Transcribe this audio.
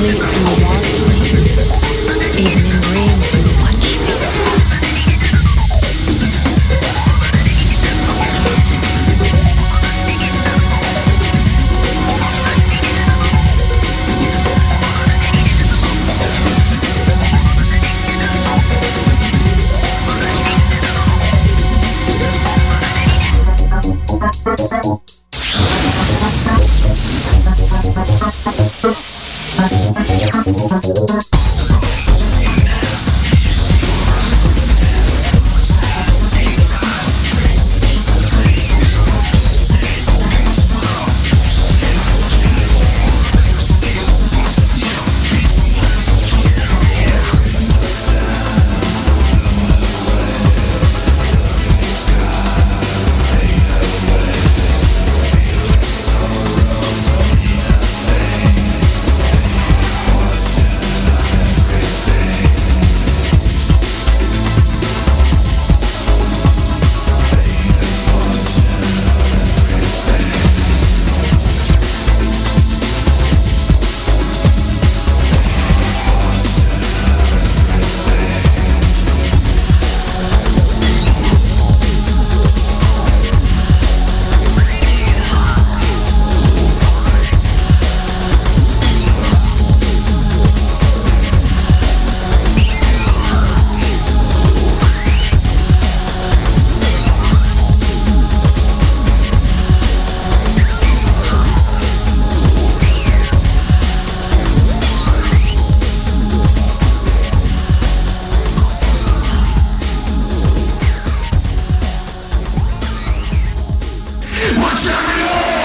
Thank you. Even in dreams you watch ありがと。Happening?